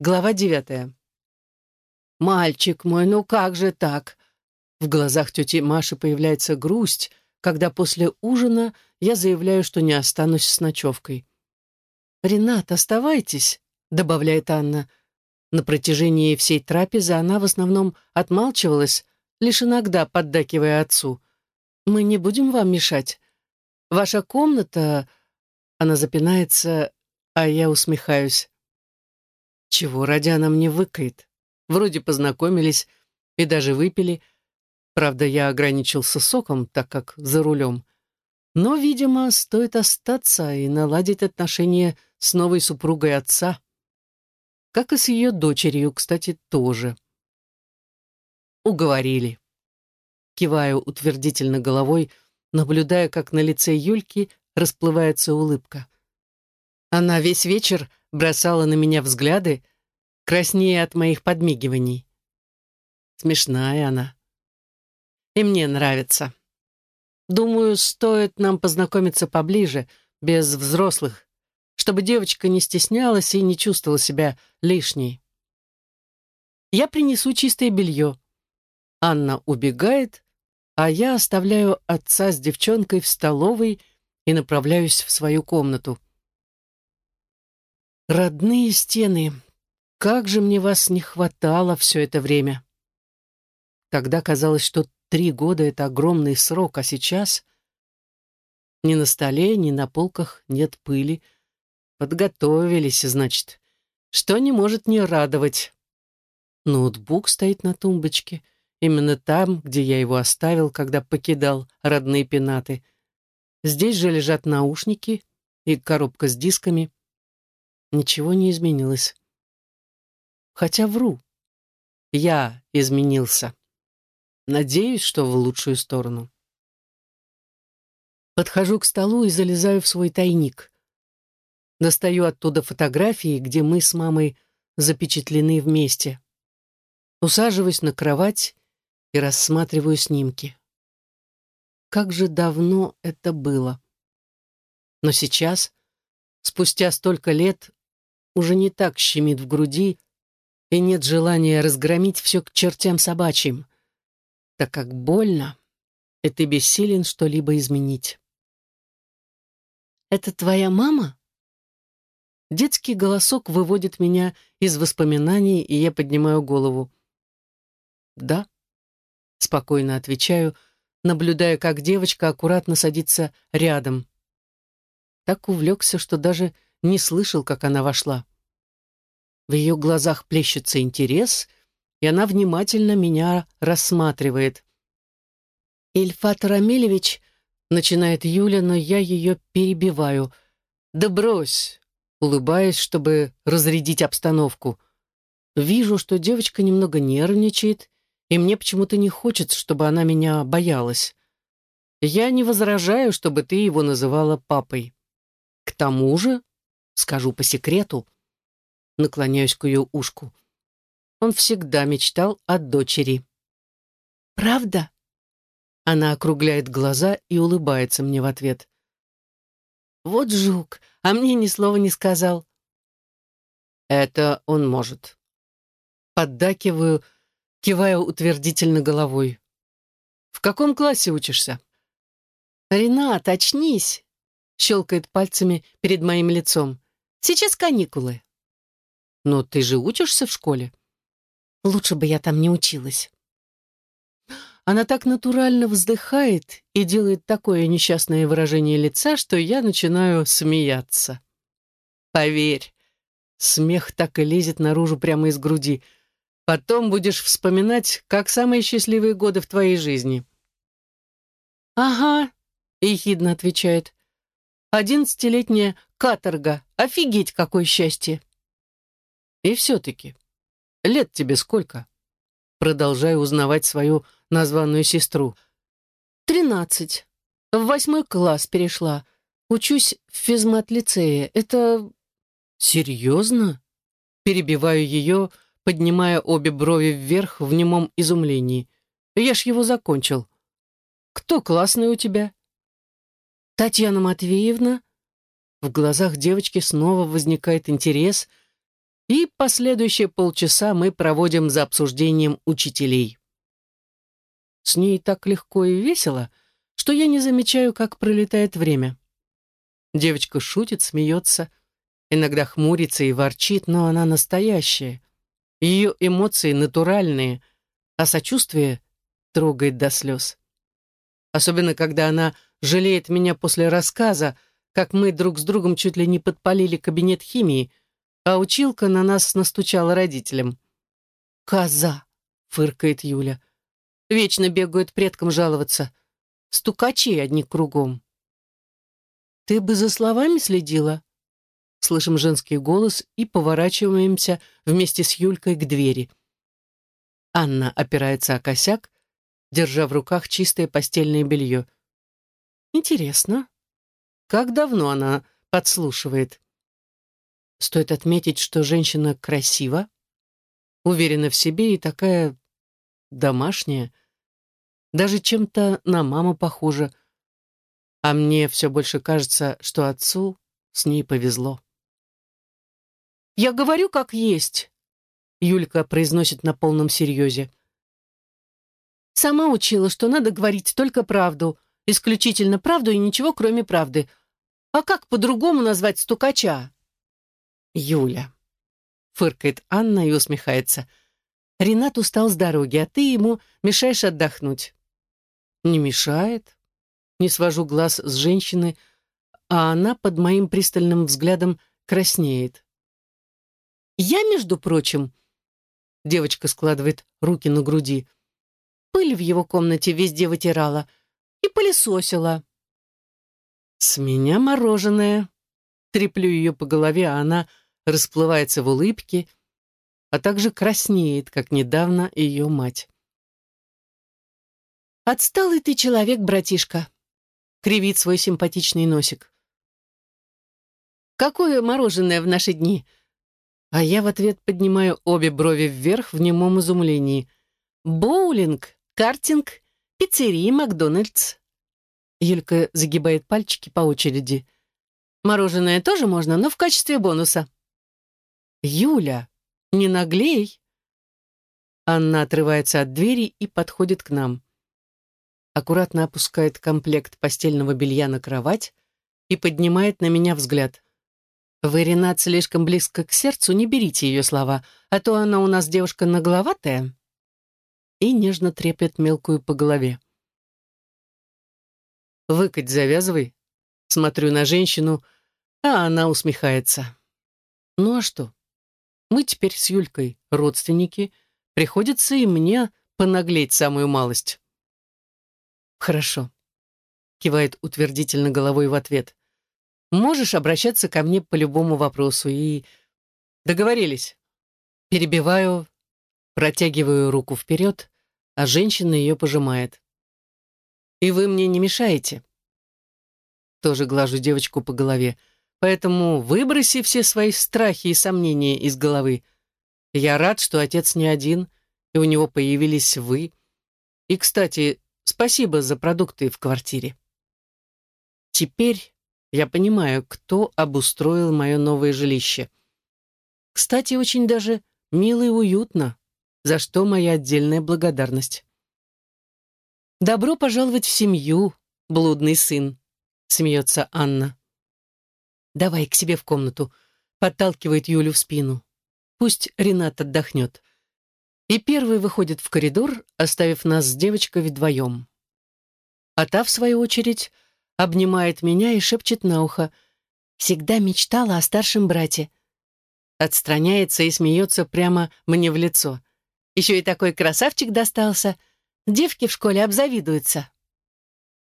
Глава девятая. «Мальчик мой, ну как же так?» В глазах тети Маши появляется грусть, когда после ужина я заявляю, что не останусь с ночевкой. «Ренат, оставайтесь», — добавляет Анна. На протяжении всей трапезы она в основном отмалчивалась, лишь иногда поддакивая отцу. «Мы не будем вам мешать. Ваша комната...» Она запинается, а я усмехаюсь. Чего ради она мне выкает? Вроде познакомились и даже выпили. Правда, я ограничился соком, так как за рулем. Но, видимо, стоит остаться и наладить отношения с новой супругой отца. Как и с ее дочерью, кстати, тоже. Уговорили. Киваю утвердительно головой, наблюдая, как на лице Юльки расплывается улыбка. Она весь вечер бросала на меня взгляды, краснее от моих подмигиваний. Смешная она. И мне нравится. Думаю, стоит нам познакомиться поближе, без взрослых, чтобы девочка не стеснялась и не чувствовала себя лишней. Я принесу чистое белье. Анна убегает, а я оставляю отца с девчонкой в столовой и направляюсь в свою комнату. Родные стены, как же мне вас не хватало все это время. Тогда казалось, что три года — это огромный срок, а сейчас ни на столе, ни на полках нет пыли. Подготовились, значит, что не может не радовать. Ноутбук стоит на тумбочке, именно там, где я его оставил, когда покидал родные пенаты. Здесь же лежат наушники и коробка с дисками — Ничего не изменилось. Хотя вру. Я изменился. Надеюсь, что в лучшую сторону. Подхожу к столу и залезаю в свой тайник. Достаю оттуда фотографии, где мы с мамой запечатлены вместе. Усаживаюсь на кровать и рассматриваю снимки. Как же давно это было. Но сейчас, спустя столько лет, уже не так щемит в груди, и нет желания разгромить все к чертям собачьим, так как больно, и ты бессилен что-либо изменить. «Это твоя мама?» Детский голосок выводит меня из воспоминаний, и я поднимаю голову. «Да», — спокойно отвечаю, наблюдая, как девочка аккуратно садится рядом. Так увлекся, что даже не слышал, как она вошла. В ее глазах плещется интерес, и она внимательно меня рассматривает. «Ильфат Рамилевич», — начинает Юля, но я ее перебиваю. «Да брось», — улыбаясь, чтобы разрядить обстановку. Вижу, что девочка немного нервничает, и мне почему-то не хочется, чтобы она меня боялась. Я не возражаю, чтобы ты его называла папой. К тому же, скажу по секрету, наклоняюсь к ее ушку. Он всегда мечтал о дочери. «Правда?» Она округляет глаза и улыбается мне в ответ. «Вот жук, а мне ни слова не сказал». «Это он может». Поддакиваю, кивая утвердительно головой. «В каком классе учишься?» «Ренат, очнись!» щелкает пальцами перед моим лицом. «Сейчас каникулы». «Но ты же учишься в школе?» «Лучше бы я там не училась». Она так натурально вздыхает и делает такое несчастное выражение лица, что я начинаю смеяться. Поверь, смех так и лезет наружу прямо из груди. Потом будешь вспоминать, как самые счастливые годы в твоей жизни. «Ага», — ехидно отвечает. Одиннадцатилетняя каторга. Офигеть, какое счастье!» «И все-таки, лет тебе сколько?» Продолжаю узнавать свою названную сестру. «Тринадцать. В восьмой класс перешла. Учусь в физмат-лицее. Это...» «Серьезно?» Перебиваю ее, поднимая обе брови вверх в немом изумлении. «Я ж его закончил. Кто классный у тебя?» «Татьяна Матвеевна?» В глазах девочки снова возникает интерес, И последующие полчаса мы проводим за обсуждением учителей. С ней так легко и весело, что я не замечаю, как пролетает время. Девочка шутит, смеется, иногда хмурится и ворчит, но она настоящая. Ее эмоции натуральные, а сочувствие трогает до слез. Особенно, когда она жалеет меня после рассказа, как мы друг с другом чуть ли не подпалили кабинет химии, а училка на нас настучала родителям. «Коза!» — фыркает Юля. «Вечно бегают предкам жаловаться. Стукачи одни кругом». «Ты бы за словами следила?» Слышим женский голос и поворачиваемся вместе с Юлькой к двери. Анна опирается о косяк, держа в руках чистое постельное белье. Интересно, как давно она подслушивает? Стоит отметить, что женщина красива, уверена в себе и такая домашняя, даже чем-то на маму похожа. А мне все больше кажется, что отцу с ней повезло. «Я говорю, как есть», — Юлька произносит на полном серьезе. «Сама учила, что надо говорить только правду, исключительно правду и ничего, кроме правды. А как по-другому назвать стукача?» «Юля», — фыркает Анна и усмехается. «Ренат устал с дороги, а ты ему мешаешь отдохнуть». «Не мешает». Не свожу глаз с женщины, а она под моим пристальным взглядом краснеет. «Я, между прочим...» Девочка складывает руки на груди. Пыль в его комнате везде вытирала и пылесосила. «С меня мороженое». Треплю ее по голове, а она расплывается в улыбке, а также краснеет, как недавно ее мать. «Отсталый ты человек, братишка», — кривит свой симпатичный носик. «Какое мороженое в наши дни?» А я в ответ поднимаю обе брови вверх в немом изумлении. «Боулинг, картинг, пиццерия, Макдональдс». Юлька загибает пальчики по очереди. «Мороженое тоже можно, но в качестве бонуса». «Юля, не наглей!» Анна отрывается от двери и подходит к нам. Аккуратно опускает комплект постельного белья на кровать и поднимает на меня взгляд. «Вы, Ренат, слишком близко к сердцу, не берите ее слова, а то она у нас девушка нагловатая». И нежно треплет мелкую по голове. «Выкать завязывай». Смотрю на женщину, а она усмехается. «Ну а что? Мы теперь с Юлькой родственники. Приходится и мне понаглеть самую малость». «Хорошо», — кивает утвердительно головой в ответ. «Можешь обращаться ко мне по любому вопросу и...» «Договорились». Перебиваю, протягиваю руку вперед, а женщина ее пожимает. И вы мне не мешаете. Тоже глажу девочку по голове. Поэтому выброси все свои страхи и сомнения из головы. Я рад, что отец не один, и у него появились вы. И, кстати, спасибо за продукты в квартире. Теперь я понимаю, кто обустроил мое новое жилище. Кстати, очень даже мило и уютно, за что моя отдельная благодарность. «Добро пожаловать в семью, блудный сын», — смеется Анна. «Давай к себе в комнату», — подталкивает Юлю в спину. «Пусть Ренат отдохнет». И первый выходит в коридор, оставив нас с девочкой вдвоем. А та, в свою очередь, обнимает меня и шепчет на ухо. «Всегда мечтала о старшем брате». Отстраняется и смеется прямо мне в лицо. Еще и такой красавчик достался — Девки в школе обзавидуются.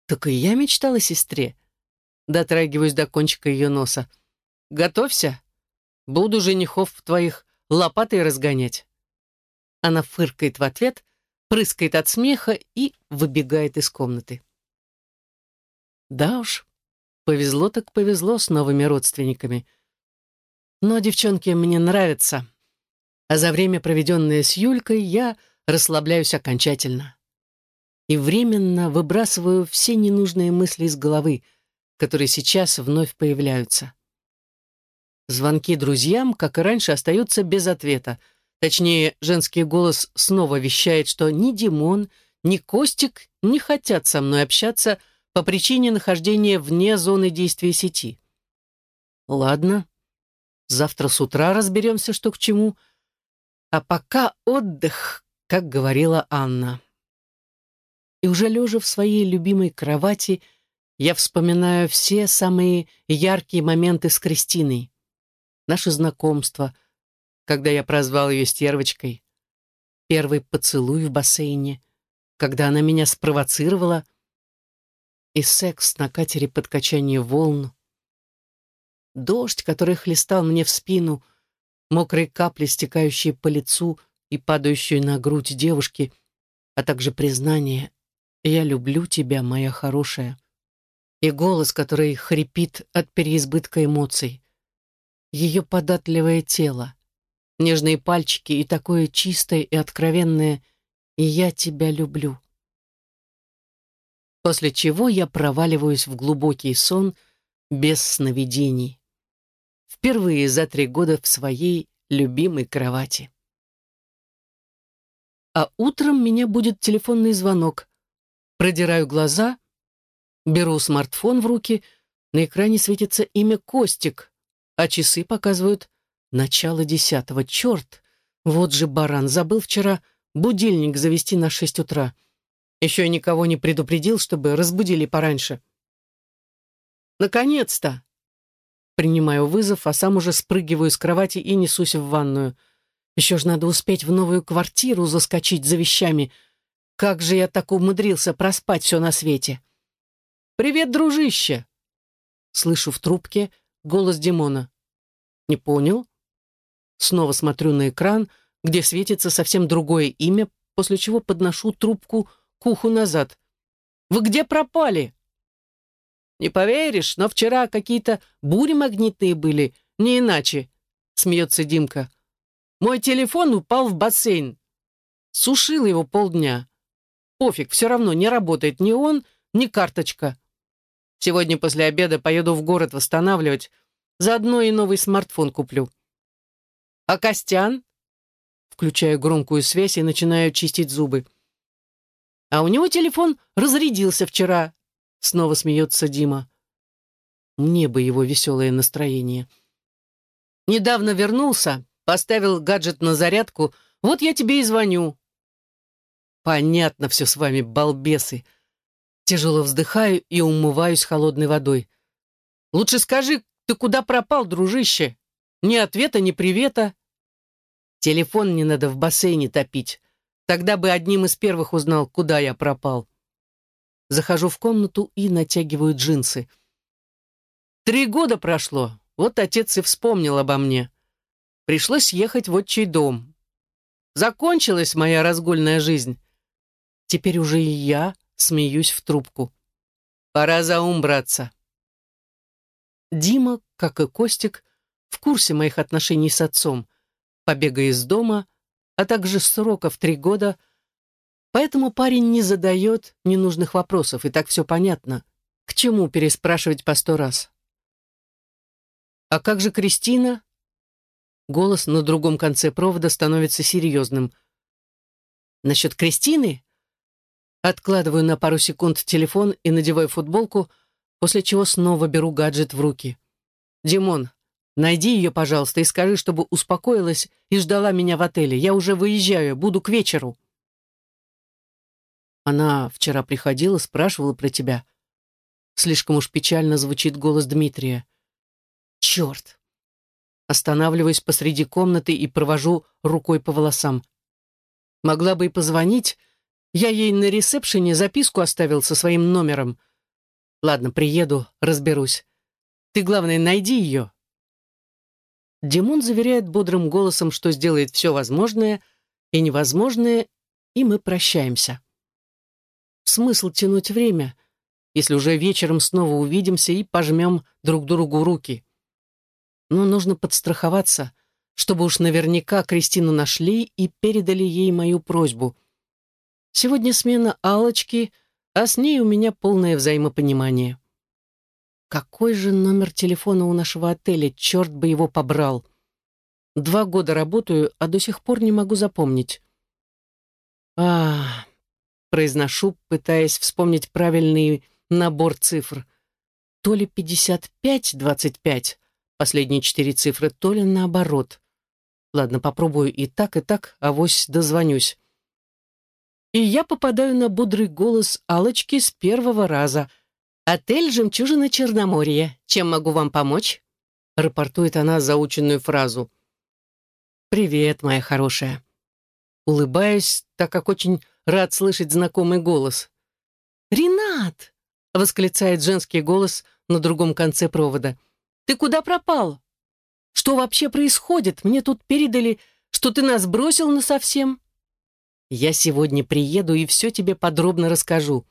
Так и я мечтала сестре. Дотрагиваюсь до кончика ее носа. Готовься. Буду женихов твоих лопатой разгонять. Она фыркает в ответ, прыскает от смеха и выбегает из комнаты. Да уж, повезло так повезло с новыми родственниками. Но девчонки мне нравятся. А за время, проведенное с Юлькой, я расслабляюсь окончательно и временно выбрасываю все ненужные мысли из головы, которые сейчас вновь появляются. Звонки друзьям, как и раньше, остаются без ответа. Точнее, женский голос снова вещает, что ни Димон, ни Костик не хотят со мной общаться по причине нахождения вне зоны действия сети. Ладно, завтра с утра разберемся, что к чему. А пока отдых, как говорила Анна. И уже лежа в своей любимой кровати, я вспоминаю все самые яркие моменты с Кристиной. Наше знакомство, когда я прозвал ее стервочкой, первый поцелуй в бассейне, когда она меня спровоцировала, и секс на катере под качание волн, дождь, который хлестал мне в спину, мокрые капли, стекающие по лицу и падающие на грудь девушки, а также признание «Я люблю тебя, моя хорошая», и голос, который хрипит от переизбытка эмоций, ее податливое тело, нежные пальчики и такое чистое и откровенное «И я тебя люблю». После чего я проваливаюсь в глубокий сон без сновидений. Впервые за три года в своей любимой кровати. А утром меня будет телефонный звонок. Продираю глаза, беру смартфон в руки, на экране светится имя Костик, а часы показывают начало десятого. Черт! Вот же баран, забыл вчера будильник завести на шесть утра. Еще никого не предупредил, чтобы разбудили пораньше. Наконец-то! Принимаю вызов, а сам уже спрыгиваю с кровати и несусь в ванную. Еще ж надо успеть в новую квартиру заскочить за вещами. Как же я так умудрился проспать все на свете? «Привет, дружище!» Слышу в трубке голос Димона. «Не понял?» Снова смотрю на экран, где светится совсем другое имя, после чего подношу трубку к уху назад. «Вы где пропали?» «Не поверишь, но вчера какие-то бури магнитные были, не иначе», — смеется Димка. «Мой телефон упал в бассейн. Сушил его полдня. Пофиг, все равно не работает ни он, ни карточка. Сегодня после обеда поеду в город восстанавливать, заодно и новый смартфон куплю». «А Костян?» Включаю громкую связь и начинаю чистить зубы. «А у него телефон разрядился вчера», Снова смеется Дима. Мне бы его веселое настроение. Недавно вернулся, поставил гаджет на зарядку. Вот я тебе и звоню. Понятно все с вами, балбесы. Тяжело вздыхаю и умываюсь холодной водой. Лучше скажи, ты куда пропал, дружище? Ни ответа, ни привета. Телефон не надо в бассейне топить. Тогда бы одним из первых узнал, куда я пропал. Захожу в комнату и натягиваю джинсы. Три года прошло, вот отец и вспомнил обо мне. Пришлось ехать в отчий дом. Закончилась моя разгульная жизнь. Теперь уже и я смеюсь в трубку. Пора за ум браться. Дима, как и Костик, в курсе моих отношений с отцом, побега из дома, а также срока в три года — Поэтому парень не задает ненужных вопросов, и так все понятно. К чему переспрашивать по сто раз? «А как же Кристина?» Голос на другом конце провода становится серьезным. «Насчет Кристины?» Откладываю на пару секунд телефон и надеваю футболку, после чего снова беру гаджет в руки. «Димон, найди ее, пожалуйста, и скажи, чтобы успокоилась и ждала меня в отеле. Я уже выезжаю, буду к вечеру». Она вчера приходила, спрашивала про тебя. Слишком уж печально звучит голос Дмитрия. Черт! Останавливаюсь посреди комнаты и провожу рукой по волосам. Могла бы и позвонить. Я ей на ресепшене записку оставил со своим номером. Ладно, приеду, разберусь. Ты, главное, найди ее. Димон заверяет бодрым голосом, что сделает все возможное и невозможное, и мы прощаемся смысл тянуть время, если уже вечером снова увидимся и пожмем друг другу руки? Но нужно подстраховаться, чтобы уж наверняка Кристину нашли и передали ей мою просьбу. Сегодня смена алочки а с ней у меня полное взаимопонимание. Какой же номер телефона у нашего отеля? Черт бы его побрал. Два года работаю, а до сих пор не могу запомнить. А, произношу, пытаясь вспомнить правильный набор цифр. То ли 55-25, последние четыре цифры, то ли наоборот. Ладно, попробую и так, и так, авось дозвонюсь. И я попадаю на бодрый голос алочки с первого раза. «Отель «Жемчужина Черноморья». Чем могу вам помочь?» Рапортует она заученную фразу. «Привет, моя хорошая». Улыбаюсь, так как очень рад слышать знакомый голос. «Ренат!» — восклицает женский голос на другом конце провода. «Ты куда пропал? Что вообще происходит? Мне тут передали, что ты нас бросил насовсем». «Я сегодня приеду и все тебе подробно расскажу».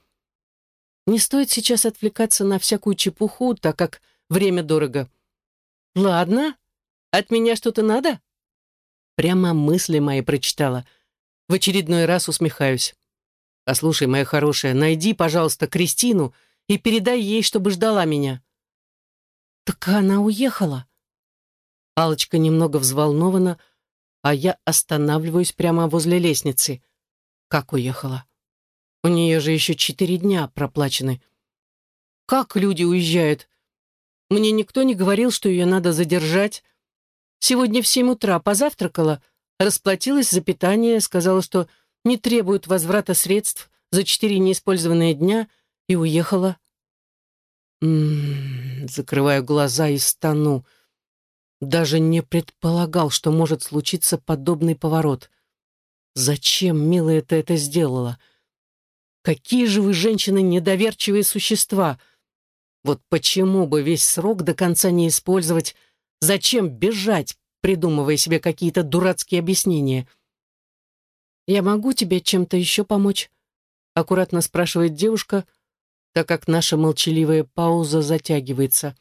Не стоит сейчас отвлекаться на всякую чепуху, так как время дорого. «Ладно. От меня что-то надо?» Прямо мысли мои прочитала. В очередной раз усмехаюсь. «Послушай, моя хорошая, найди, пожалуйста, Кристину и передай ей, чтобы ждала меня». «Так она уехала?» алочка немного взволнована, а я останавливаюсь прямо возле лестницы. Как уехала? У нее же еще четыре дня проплачены. Как люди уезжают? Мне никто не говорил, что ее надо задержать. Сегодня в семь утра позавтракала, расплатилась за питание, сказала, что не требует возврата средств за четыре неиспользованные дня и уехала. М -м -м, закрываю глаза и стану. Даже не предполагал, что может случиться подобный поворот. Зачем, милая, ты это сделала? Какие же вы, женщины, недоверчивые существа! Вот почему бы весь срок до конца не использовать Зачем бежать, придумывая себе какие-то дурацкие объяснения? «Я могу тебе чем-то еще помочь?» Аккуратно спрашивает девушка, так как наша молчаливая пауза затягивается.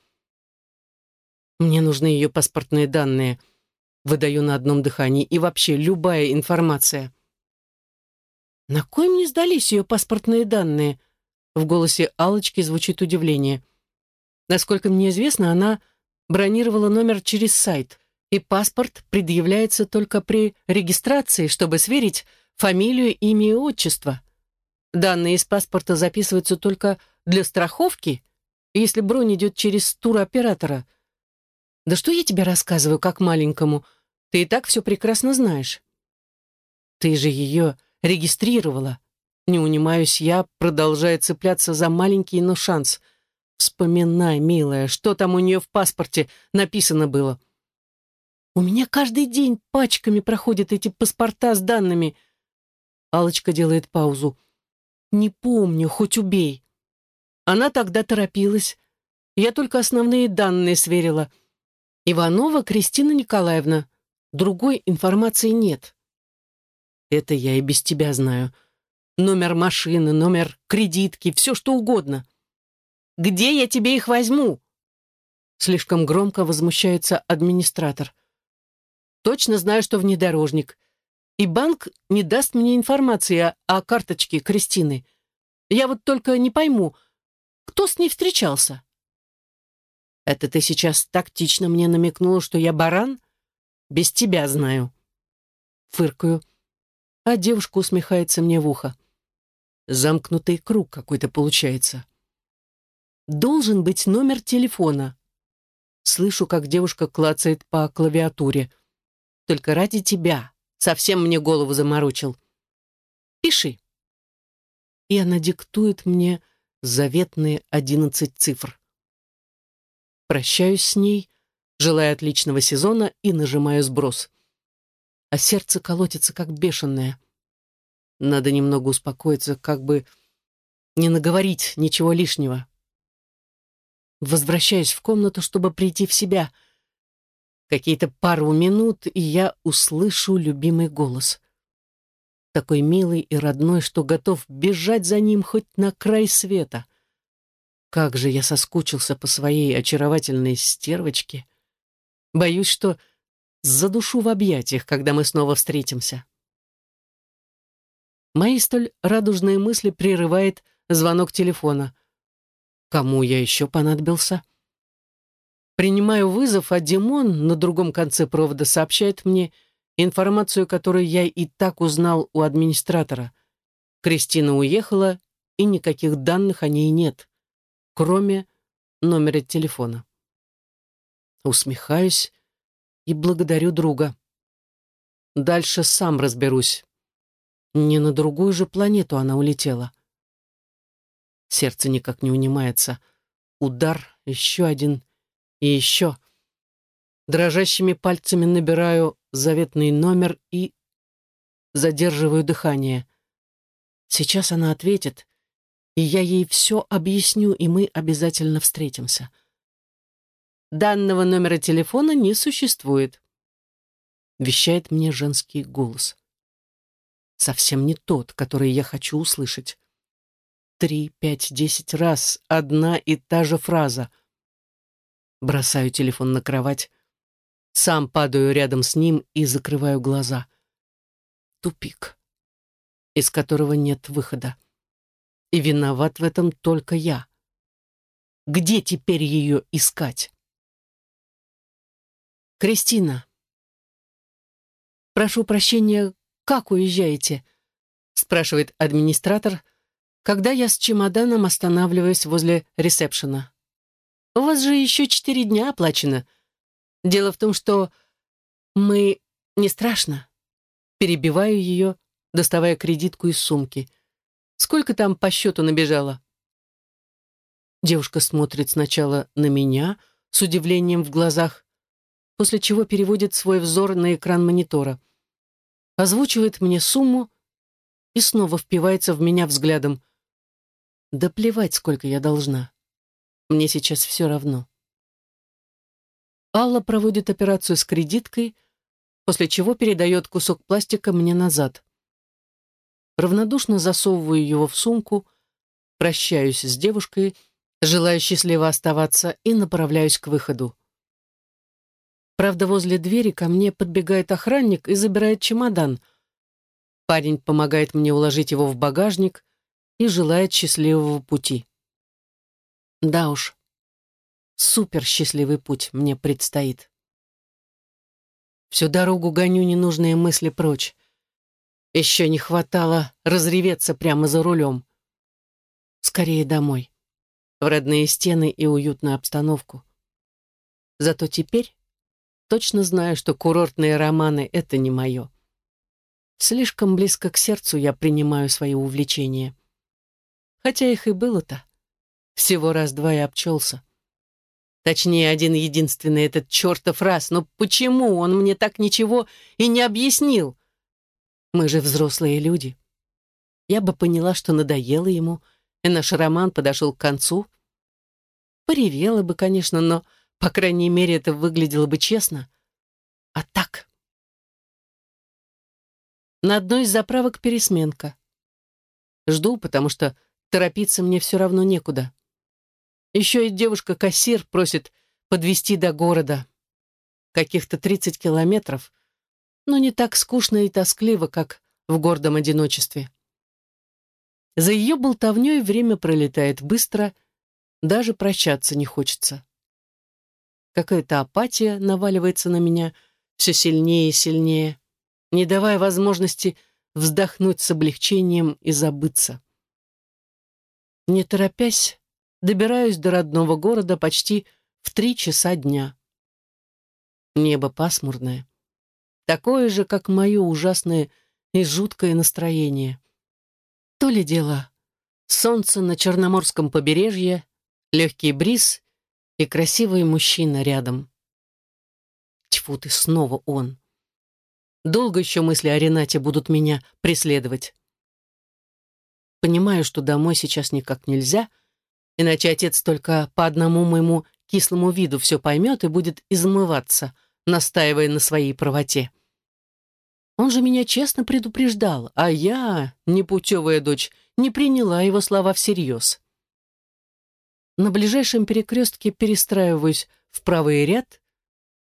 «Мне нужны ее паспортные данные», выдаю на одном дыхании, и вообще любая информация. «На кой мне сдались ее паспортные данные?» В голосе алочки звучит удивление. Насколько мне известно, она бронировала номер через сайт, и паспорт предъявляется только при регистрации, чтобы сверить фамилию, имя и отчество. Данные из паспорта записываются только для страховки, если бронь идет через туроператора. Да что я тебе рассказываю, как маленькому? Ты и так все прекрасно знаешь. Ты же ее регистрировала. Не унимаюсь я, продолжая цепляться за маленький, но шанс — Вспоминай, милая, что там у нее в паспорте написано было. У меня каждый день пачками проходят эти паспорта с данными. алочка делает паузу. Не помню, хоть убей. Она тогда торопилась. Я только основные данные сверила. Иванова Кристина Николаевна. Другой информации нет. Это я и без тебя знаю. Номер машины, номер кредитки, все что угодно. Где я тебе их возьму?» Слишком громко возмущается администратор. «Точно знаю, что внедорожник. И банк не даст мне информации о, о карточке Кристины. Я вот только не пойму, кто с ней встречался?» «Это ты сейчас тактично мне намекнула, что я баран? Без тебя знаю». Фыркаю, а девушка усмехается мне в ухо. Замкнутый круг какой-то получается должен быть номер телефона. Слышу, как девушка клацает по клавиатуре. Только ради тебя. Совсем мне голову заморочил. Пиши. И она диктует мне заветные одиннадцать цифр. Прощаюсь с ней, желая отличного сезона и нажимаю сброс. А сердце колотится, как бешеное. Надо немного успокоиться, как бы не наговорить ничего лишнего. Возвращаюсь в комнату, чтобы прийти в себя. Какие-то пару минут, и я услышу любимый голос. Такой милый и родной, что готов бежать за ним хоть на край света. Как же я соскучился по своей очаровательной стервочке. Боюсь, что задушу в объятиях, когда мы снова встретимся. Мои столь радужные мысли прерывает звонок телефона. Кому я еще понадобился? Принимаю вызов, а Димон на другом конце провода сообщает мне информацию, которую я и так узнал у администратора. Кристина уехала, и никаких данных о ней нет, кроме номера телефона. Усмехаюсь и благодарю друга. Дальше сам разберусь. Не на другую же планету она улетела. Сердце никак не унимается. Удар, еще один и еще. Дрожащими пальцами набираю заветный номер и задерживаю дыхание. Сейчас она ответит, и я ей все объясню, и мы обязательно встретимся. Данного номера телефона не существует, вещает мне женский голос. Совсем не тот, который я хочу услышать. Три, пять, десять раз одна и та же фраза. Бросаю телефон на кровать, сам падаю рядом с ним и закрываю глаза. Тупик, из которого нет выхода. И виноват в этом только я. Где теперь ее искать? Кристина. Прошу прощения, как уезжаете? Спрашивает администратор, когда я с чемоданом останавливаюсь возле ресепшена. У вас же еще четыре дня оплачено. Дело в том, что мы... Не страшно. Перебиваю ее, доставая кредитку из сумки. Сколько там по счету набежало? Девушка смотрит сначала на меня с удивлением в глазах, после чего переводит свой взор на экран монитора. Озвучивает мне сумму и снова впивается в меня взглядом. Да плевать, сколько я должна. Мне сейчас все равно. Алла проводит операцию с кредиткой, после чего передает кусок пластика мне назад. Равнодушно засовываю его в сумку, прощаюсь с девушкой, желаю счастливо оставаться, и направляюсь к выходу. Правда, возле двери ко мне подбегает охранник и забирает чемодан. Парень помогает мне уложить его в багажник и желает счастливого пути. Да уж, супер счастливый путь мне предстоит. Всю дорогу гоню ненужные мысли прочь. Еще не хватало разреветься прямо за рулем. Скорее домой, в родные стены и уютную обстановку. Зато теперь точно знаю, что курортные романы — это не мое. Слишком близко к сердцу я принимаю свои увлечения. Хотя их и было-то. Всего раз-два и обчелся. Точнее, один единственный этот чертов раз. Но почему он мне так ничего и не объяснил? Мы же взрослые люди. Я бы поняла, что надоело ему, и наш роман подошел к концу. Поревела бы, конечно, но, по крайней мере, это выглядело бы честно. А так... На одной из заправок пересменка. Жду, потому что торопиться мне все равно некуда. Еще и девушка-кассир просит подвести до города. Каких-то 30 километров, но не так скучно и тоскливо, как в гордом одиночестве. За ее болтовней время пролетает быстро, даже прощаться не хочется. Какая-то апатия наваливается на меня все сильнее и сильнее, не давая возможности вздохнуть с облегчением и забыться. Не торопясь, добираюсь до родного города почти в три часа дня. Небо пасмурное. Такое же, как мое ужасное и жуткое настроение. То ли дело солнце на Черноморском побережье, легкий бриз и красивый мужчина рядом. Тьфу ты, снова он. Долго еще мысли о Ренате будут меня преследовать. Понимаю, что домой сейчас никак нельзя — Иначе отец только по одному моему кислому виду все поймет и будет измываться, настаивая на своей правоте. Он же меня честно предупреждал, а я, непутевая дочь, не приняла его слова всерьез. На ближайшем перекрестке перестраиваюсь в правый ряд,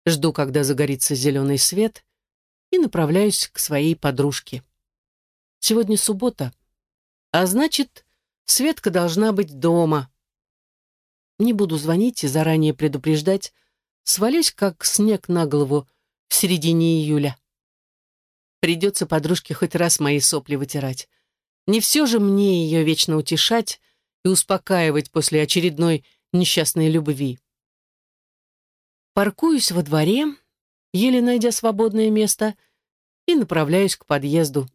жду, когда загорится зеленый свет, и направляюсь к своей подружке. Сегодня суббота, а значит, Светка должна быть дома. Не буду звонить и заранее предупреждать. Свалюсь, как снег на голову в середине июля. Придется подружке хоть раз мои сопли вытирать. Не все же мне ее вечно утешать и успокаивать после очередной несчастной любви. Паркуюсь во дворе, еле найдя свободное место, и направляюсь к подъезду.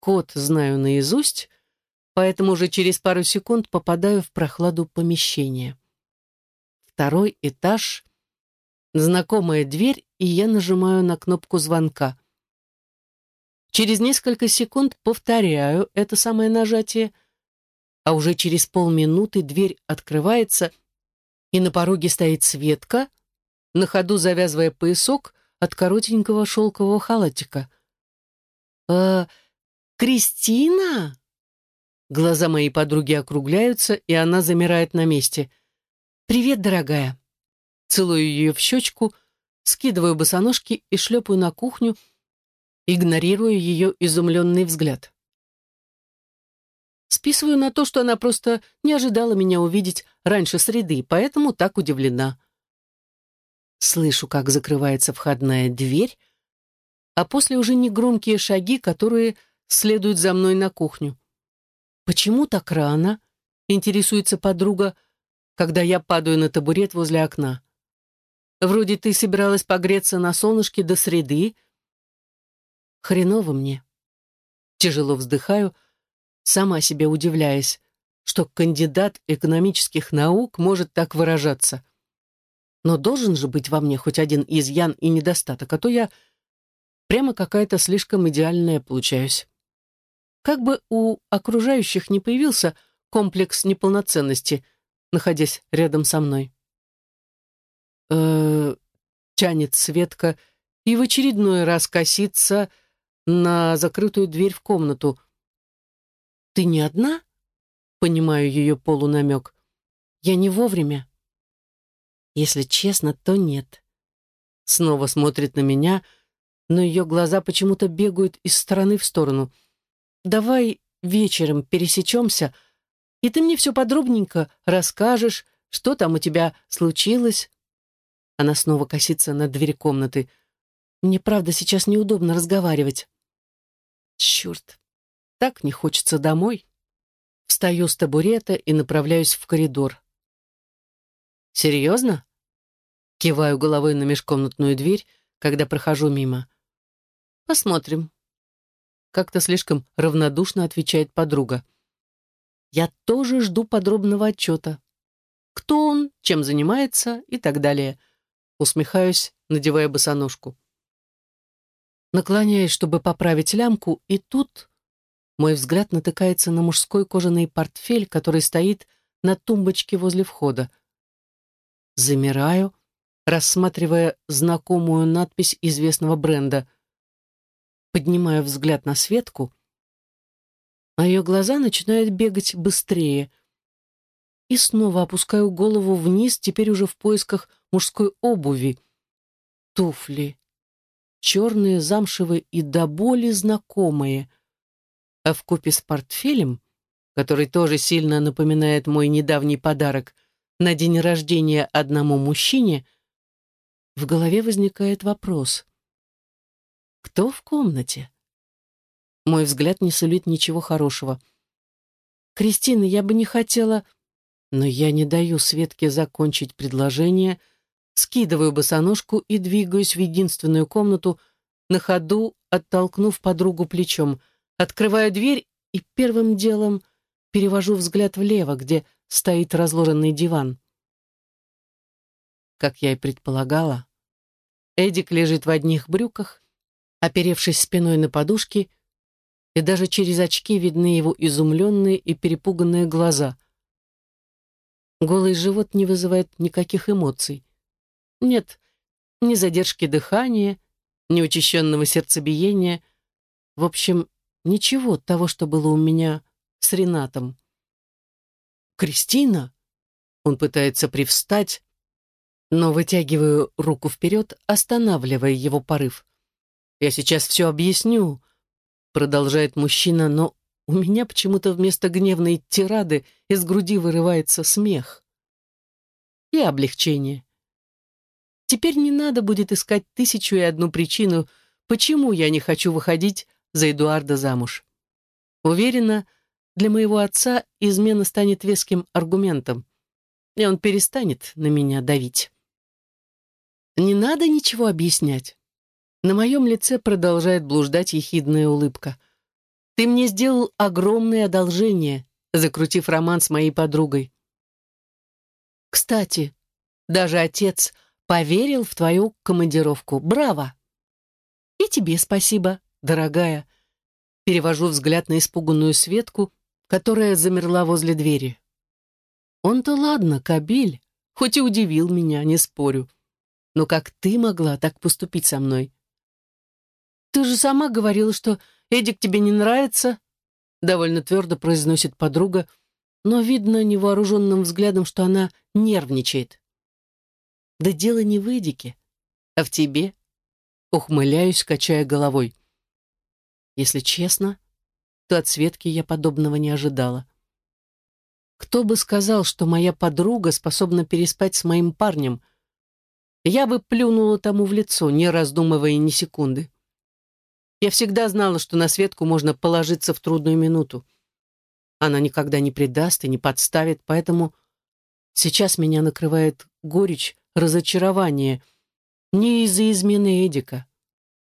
Код знаю наизусть, поэтому уже через пару секунд попадаю в прохладу помещения. Второй этаж, знакомая дверь, и я нажимаю на кнопку звонка. Через несколько секунд повторяю это самое нажатие, а уже через полминуты дверь открывается, и на пороге стоит Светка, на ходу завязывая поясок от коротенького шелкового халатика. «Э, Кристина?» Глаза моей подруги округляются, и она замирает на месте. «Привет, дорогая!» Целую ее в щечку, скидываю босоножки и шлепаю на кухню, игнорируя ее изумленный взгляд. Списываю на то, что она просто не ожидала меня увидеть раньше среды, поэтому так удивлена. Слышу, как закрывается входная дверь, а после уже негромкие шаги, которые следуют за мной на кухню. «Почему так рано?» — интересуется подруга, когда я падаю на табурет возле окна. «Вроде ты собиралась погреться на солнышке до среды». Хреново мне. Тяжело вздыхаю, сама себе удивляясь, что кандидат экономических наук может так выражаться. Но должен же быть во мне хоть один изъян и недостаток, а то я прямо какая-то слишком идеальная получаюсь. Как бы у окружающих не появился комплекс неполноценности, находясь рядом со мной. э тянет Светка и в очередной раз косится на закрытую дверь в комнату. «Ты не одна?» — понимаю ее полунамек. «Я не вовремя». Если честно, то нет. Снова смотрит на меня, но ее глаза почему-то бегают из стороны в сторону — давай вечером пересечемся, и ты мне все подробненько расскажешь, что там у тебя случилось». Она снова косится на дверь комнаты. «Мне, правда, сейчас неудобно разговаривать». «Черт, так не хочется домой». Встаю с табурета и направляюсь в коридор. «Серьезно?» Киваю головой на межкомнатную дверь, когда прохожу мимо. «Посмотрим, как-то слишком равнодушно отвечает подруга. Я тоже жду подробного отчета. Кто он, чем занимается и так далее. Усмехаюсь, надевая босоножку. Наклоняюсь, чтобы поправить лямку, и тут мой взгляд натыкается на мужской кожаный портфель, который стоит на тумбочке возле входа. Замираю, рассматривая знакомую надпись известного бренда — поднимаю взгляд на Светку, а ее глаза начинают бегать быстрее. И снова опускаю голову вниз, теперь уже в поисках мужской обуви. Туфли. Черные, замшевые и до боли знакомые. А в купе с портфелем, который тоже сильно напоминает мой недавний подарок на день рождения одному мужчине, в голове возникает вопрос. Кто в комнате? Мой взгляд не сулит ничего хорошего. «Кристина, я бы не хотела...» Но я не даю Светке закончить предложение, скидываю босоножку и двигаюсь в единственную комнату, на ходу оттолкнув подругу плечом. Открываю дверь и первым делом перевожу взгляд влево, где стоит разложенный диван. Как я и предполагала, Эдик лежит в одних брюках оперевшись спиной на подушки, и даже через очки видны его изумленные и перепуганные глаза. Голый живот не вызывает никаких эмоций. Нет ни задержки дыхания, ни учащенного сердцебиения. В общем, ничего того, что было у меня с Ренатом. «Кристина!» Он пытается привстать, но вытягиваю руку вперед, останавливая его порыв. «Я сейчас все объясню», — продолжает мужчина, но у меня почему-то вместо гневной тирады из груди вырывается смех. и облегчение. Теперь не надо будет искать тысячу и одну причину, почему я не хочу выходить за Эдуарда замуж. Уверена, для моего отца измена станет веским аргументом, и он перестанет на меня давить. Не надо ничего объяснять. На моем лице продолжает блуждать ехидная улыбка. Ты мне сделал огромное одолжение, закрутив роман с моей подругой. Кстати, даже отец поверил в твою командировку. Браво! И тебе спасибо, дорогая. Перевожу взгляд на испуганную Светку, которая замерла возле двери. Он-то ладно, кабель, хоть и удивил меня, не спорю. Но как ты могла так поступить со мной? Ты же сама говорила, что Эдик тебе не нравится, довольно твердо произносит подруга, но видно невооруженным взглядом, что она нервничает. Да дело не в Эдике, а в тебе. Ухмыляюсь, качая головой. Если честно, то от Светки я подобного не ожидала. Кто бы сказал, что моя подруга способна переспать с моим парнем? Я бы плюнула тому в лицо, не раздумывая ни секунды. Я всегда знала, что на Светку можно положиться в трудную минуту. Она никогда не предаст и не подставит, поэтому сейчас меня накрывает горечь, разочарование. Не из-за измены Эдика.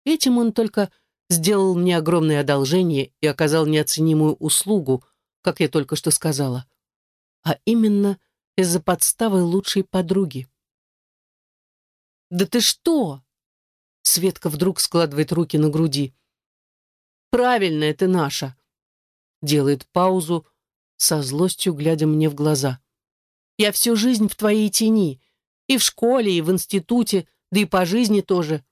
Этим он только сделал мне огромное одолжение и оказал неоценимую услугу, как я только что сказала, а именно из-за подставы лучшей подруги. «Да ты что?» Светка вдруг складывает руки на груди. «Правильно, это наша!» Делает паузу, со злостью глядя мне в глаза. «Я всю жизнь в твоей тени. И в школе, и в институте, да и по жизни тоже.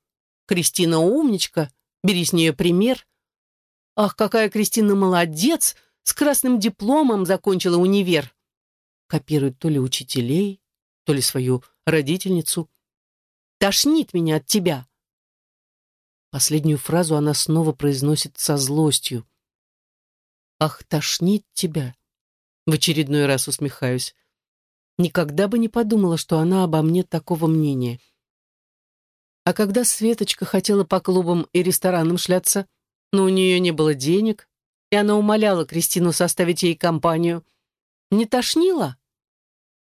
Кристина умничка, бери с нее пример. Ах, какая Кристина молодец, с красным дипломом закончила универ!» Копирует то ли учителей, то ли свою родительницу. «Тошнит меня от тебя!» Последнюю фразу она снова произносит со злостью. «Ах, тошнит тебя!» В очередной раз усмехаюсь. Никогда бы не подумала, что она обо мне такого мнения. А когда Светочка хотела по клубам и ресторанам шляться, но у нее не было денег, и она умоляла Кристину составить ей компанию, не тошнила?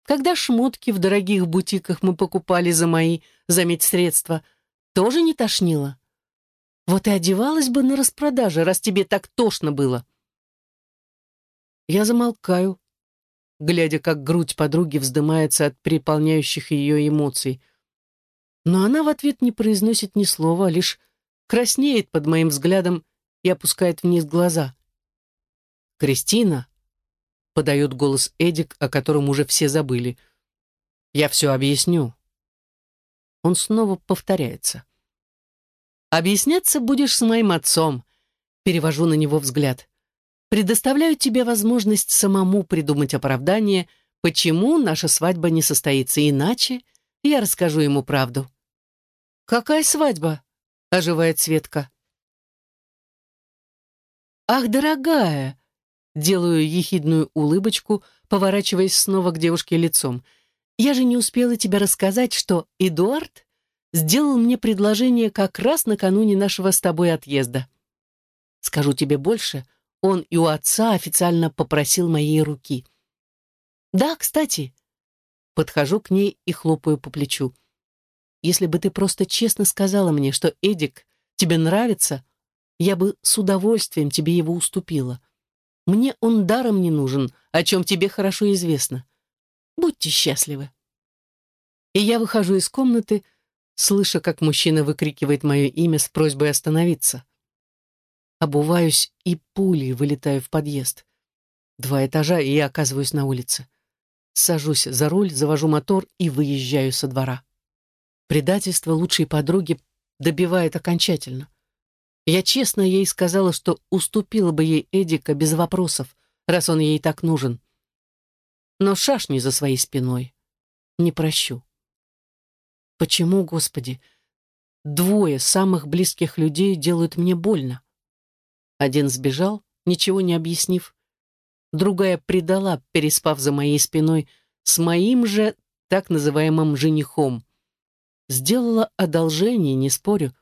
Когда шмотки в дорогих бутиках мы покупали за мои, заметь, средства, тоже не тошнило? Вот и одевалась бы на распродаже, раз тебе так тошно было. Я замолкаю, глядя, как грудь подруги вздымается от переполняющих ее эмоций. Но она в ответ не произносит ни слова, лишь краснеет под моим взглядом и опускает вниз глаза. «Кристина», — подает голос Эдик, о котором уже все забыли, — «я все объясню». Он снова повторяется. Объясняться будешь с моим отцом. Перевожу на него взгляд. Предоставляю тебе возможность самому придумать оправдание, почему наша свадьба не состоится иначе, я расскажу ему правду. «Какая свадьба?» — оживает Светка. «Ах, дорогая!» — делаю ехидную улыбочку, поворачиваясь снова к девушке лицом. «Я же не успела тебе рассказать, что Эдуард сделал мне предложение как раз накануне нашего с тобой отъезда. Скажу тебе больше, он и у отца официально попросил моей руки. Да, кстати, подхожу к ней и хлопаю по плечу. Если бы ты просто честно сказала мне, что Эдик тебе нравится, я бы с удовольствием тебе его уступила. Мне он даром не нужен, о чем тебе хорошо известно. Будьте счастливы. И я выхожу из комнаты, слыша, как мужчина выкрикивает мое имя с просьбой остановиться. Обуваюсь и пулей вылетаю в подъезд. Два этажа, и я оказываюсь на улице. Сажусь за руль, завожу мотор и выезжаю со двора. Предательство лучшей подруги добивает окончательно. Я честно ей сказала, что уступила бы ей Эдика без вопросов, раз он ей так нужен. Но шашни за своей спиной не прощу. Почему, Господи, двое самых близких людей делают мне больно? Один сбежал, ничего не объяснив. Другая предала, переспав за моей спиной, с моим же так называемым женихом. Сделала одолжение, не спорю,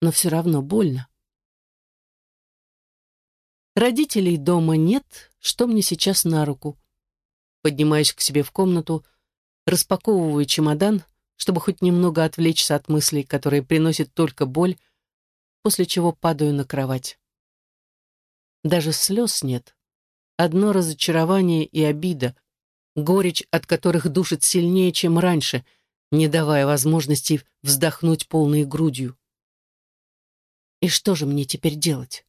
но все равно больно. Родителей дома нет, что мне сейчас на руку. Поднимаюсь к себе в комнату, распаковываю чемодан, чтобы хоть немного отвлечься от мыслей, которые приносят только боль, после чего падаю на кровать. Даже слез нет. Одно разочарование и обида, горечь от которых душит сильнее, чем раньше, не давая возможности вздохнуть полной грудью. И что же мне теперь делать?